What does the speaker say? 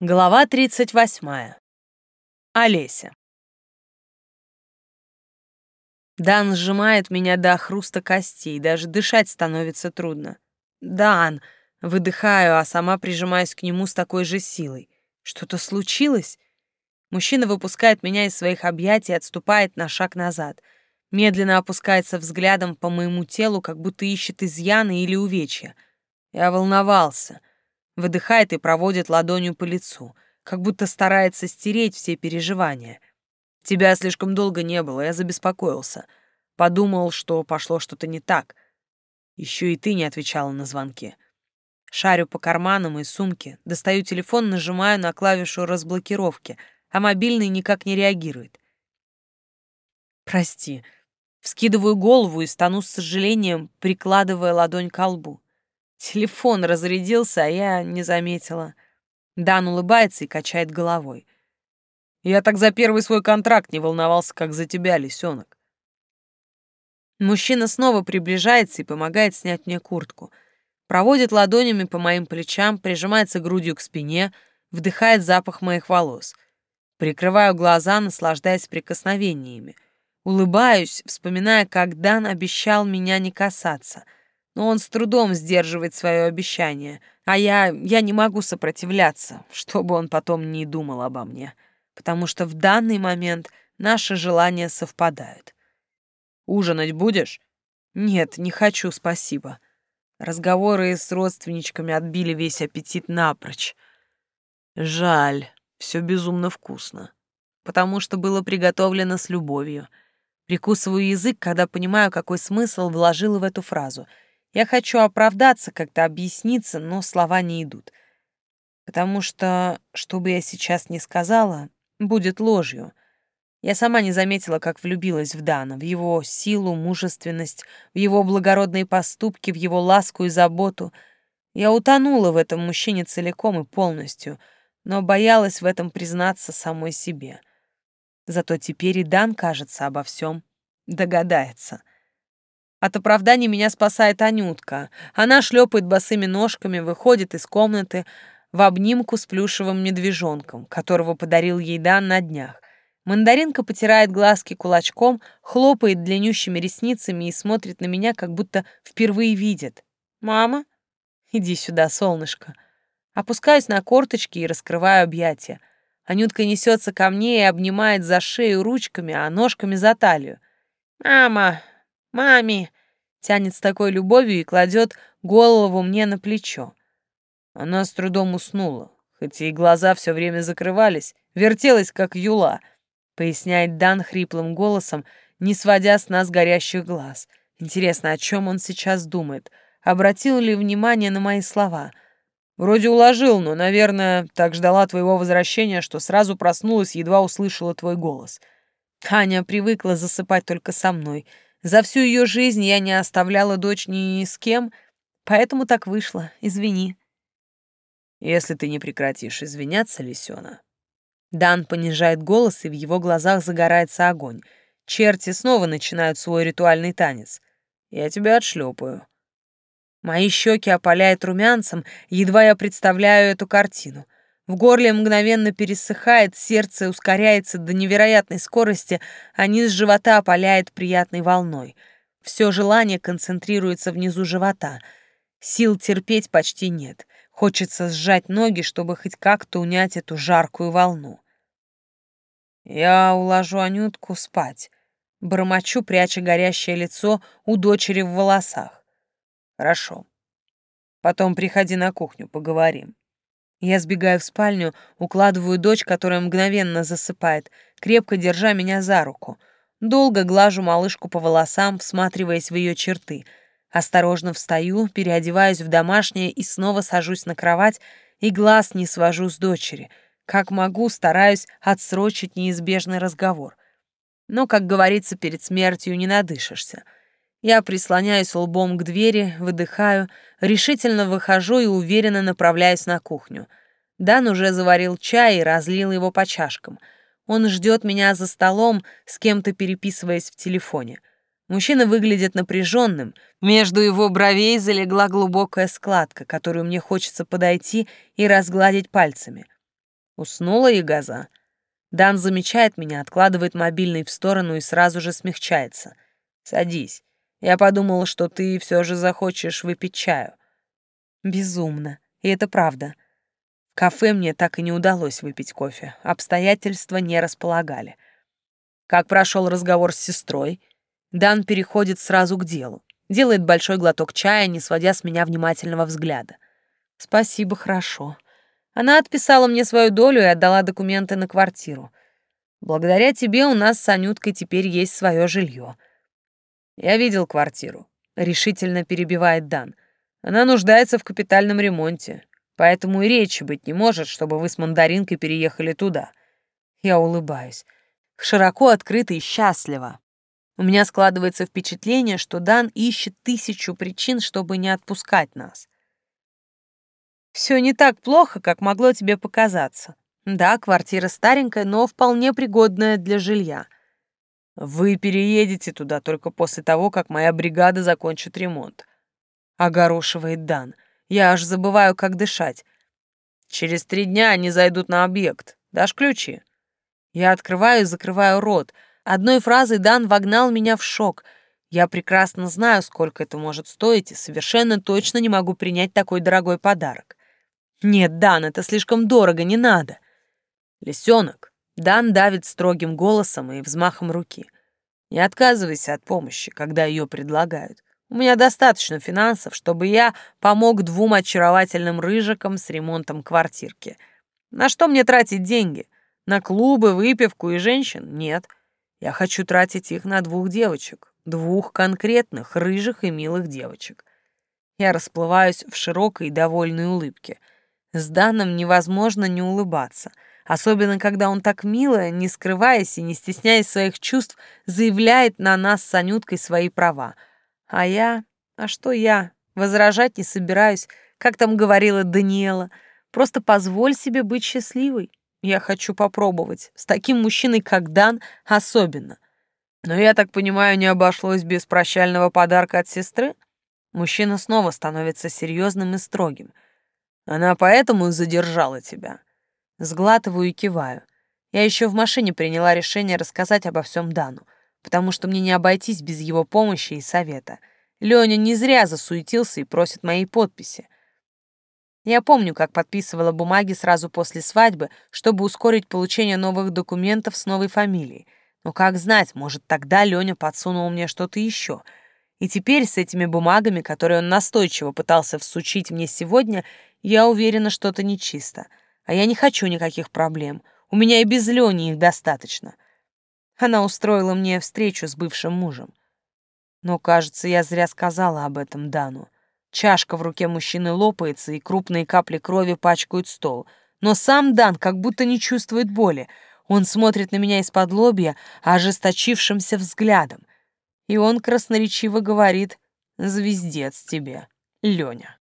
Глава 38. Олеся. Дан сжимает меня до хруста костей, даже дышать становится трудно. «Дан!» — выдыхаю, а сама прижимаюсь к нему с такой же силой. «Что-то случилось?» Мужчина выпускает меня из своих объятий и отступает на шаг назад. Медленно опускается взглядом по моему телу, как будто ищет изъяны или увечья. Я волновался — выдыхает и проводит ладонью по лицу, как будто старается стереть все переживания. Тебя слишком долго не было, я забеспокоился. Подумал, что пошло что-то не так. Еще и ты не отвечала на звонки. Шарю по карманам и сумке, достаю телефон, нажимаю на клавишу разблокировки, а мобильный никак не реагирует. Прости. Вскидываю голову и стану с сожалением, прикладывая ладонь к лбу. Телефон разрядился, а я не заметила. Дан улыбается и качает головой. Я так за первый свой контракт не волновался, как за тебя, лисенок. Мужчина снова приближается и помогает снять мне куртку. Проводит ладонями по моим плечам, прижимается грудью к спине, вдыхает запах моих волос. Прикрываю глаза, наслаждаясь прикосновениями. Улыбаюсь, вспоминая, как Дан обещал меня не касаться — но он с трудом сдерживает свое обещание, а я, я не могу сопротивляться, что бы он потом ни думал обо мне, потому что в данный момент наши желания совпадают. «Ужинать будешь?» «Нет, не хочу, спасибо». Разговоры с родственничками отбили весь аппетит напрочь. Жаль, все безумно вкусно, потому что было приготовлено с любовью. Прикусываю язык, когда понимаю, какой смысл вложила в эту фразу — я хочу оправдаться, как-то объясниться, но слова не идут. Потому что, что бы я сейчас ни сказала, будет ложью. Я сама не заметила, как влюбилась в Дана, в его силу, мужественность, в его благородные поступки, в его ласку и заботу. Я утонула в этом мужчине целиком и полностью, но боялась в этом признаться самой себе. Зато теперь и Дан, кажется, обо всем догадается. От оправданий меня спасает Анютка. Она шлепает босыми ножками, выходит из комнаты в обнимку с плюшевым медвежонком, которого подарил ей Дан на днях. Мандаринка потирает глазки кулачком, хлопает длиннющими ресницами и смотрит на меня, как будто впервые видит. «Мама? Иди сюда, солнышко». Опускаюсь на корточки и раскрываю объятия. Анютка несется ко мне и обнимает за шею ручками, а ножками за талию. «Мама, «Мами!» Тянет с такой любовью и кладет голову мне на плечо. Она с трудом уснула, хоть и глаза все время закрывались, вертелась, как юла, поясняет Дан хриплым голосом, не сводя с нас горящих глаз. Интересно, о чем он сейчас думает? Обратил ли внимание на мои слова? Вроде уложил, но, наверное, так ждала твоего возвращения, что сразу проснулась, едва услышала твой голос. Аня привыкла засыпать только со мной — за всю ее жизнь я не оставляла дочь ни с кем, поэтому так вышло. Извини. Если ты не прекратишь извиняться, Лисёна. Дан понижает голос, и в его глазах загорается огонь. Черти снова начинают свой ритуальный танец. Я тебя отшлепаю. Мои щеки опаляют румянцем, едва я представляю эту картину — в горле мгновенно пересыхает, сердце ускоряется до невероятной скорости, а низ живота опаляет приятной волной. Все желание концентрируется внизу живота. Сил терпеть почти нет. Хочется сжать ноги, чтобы хоть как-то унять эту жаркую волну. Я уложу Анютку спать. Бормочу, пряча горящее лицо у дочери в волосах. Хорошо. Потом приходи на кухню, поговорим. Я сбегаю в спальню, укладываю дочь, которая мгновенно засыпает, крепко держа меня за руку. Долго глажу малышку по волосам, всматриваясь в ее черты. Осторожно встаю, переодеваюсь в домашнее и снова сажусь на кровать и глаз не свожу с дочери. Как могу, стараюсь отсрочить неизбежный разговор. Но, как говорится, перед смертью не надышишься — я прислоняюсь лбом к двери, выдыхаю, решительно выхожу и уверенно направляюсь на кухню. Дан уже заварил чай и разлил его по чашкам. Он ждет меня за столом, с кем-то переписываясь в телефоне. Мужчина выглядит напряженным. Между его бровей залегла глубокая складка, которую мне хочется подойти и разгладить пальцами. Уснула и газа. Дан замечает меня, откладывает мобильный в сторону и сразу же смягчается. «Садись. Я подумала, что ты все же захочешь выпить чаю». Безумно. И это правда. В кафе мне так и не удалось выпить кофе. Обстоятельства не располагали. Как прошел разговор с сестрой? Дан переходит сразу к делу. Делает большой глоток чая, не сводя с меня внимательного взгляда. Спасибо, хорошо. Она отписала мне свою долю и отдала документы на квартиру. Благодаря тебе у нас с Анюткой теперь есть свое жилье. Я видел квартиру. Решительно перебивает Дан. Она нуждается в капитальном ремонте. Поэтому и речи быть не может, чтобы вы с мандаринкой переехали туда. Я улыбаюсь. Широко открыто и счастливо. У меня складывается впечатление, что Дан ищет тысячу причин, чтобы не отпускать нас. Все не так плохо, как могло тебе показаться. Да, квартира старенькая, но вполне пригодная для жилья. Вы переедете туда только после того, как моя бригада закончит ремонт. Огорошивает Дан. Я аж забываю, как дышать. Через три дня они зайдут на объект. Дашь ключи? Я открываю и закрываю рот — Одной фразой Дан вогнал меня в шок. Я прекрасно знаю, сколько это может стоить, и совершенно точно не могу принять такой дорогой подарок. Нет, Дан, это слишком дорого, не надо. Лисенок. Дан давит строгим голосом и взмахом руки. Не отказывайся от помощи, когда ее предлагают. У меня достаточно финансов, чтобы я помог двум очаровательным рыжикам с ремонтом квартирки. На что мне тратить деньги? На клубы, выпивку и женщин? Нет. Я хочу тратить их на двух девочек, двух конкретных, рыжих и милых девочек. Я расплываюсь в широкой довольной улыбке. С Даном невозможно не улыбаться, особенно когда он так мило, не скрываясь и не стесняясь своих чувств, заявляет на нас с Анюткой свои права. А я... А что я? Возражать не собираюсь, как там говорила Даниэла. Просто позволь себе быть счастливой. Я хочу попробовать. С таким мужчиной, как Дан, особенно. Но я так понимаю, не обошлось без прощального подарка от сестры? Мужчина снова становится серьезным и строгим. Она поэтому задержала тебя. Сглатываю и киваю. Я еще в машине приняла решение рассказать обо всем Дану, потому что мне не обойтись без его помощи и совета. Леня не зря засуетился и просит моей подписи. Я помню, как подписывала бумаги сразу после свадьбы, чтобы ускорить получение новых документов с новой фамилией. Но как знать, может, тогда Леня подсунул мне что-то еще. И теперь с этими бумагами, которые он настойчиво пытался всучить мне сегодня, я уверена, что-то нечисто. А я не хочу никаких проблем. У меня и без Лени их достаточно. Она устроила мне встречу с бывшим мужем. Но, кажется, я зря сказала об этом Дану. Чашка в руке мужчины лопается, и крупные капли крови пачкают стол. Но сам Дан как будто не чувствует боли. Он смотрит на меня из-под лобья ожесточившимся взглядом. И он красноречиво говорит «Звездец тебе, Лёня».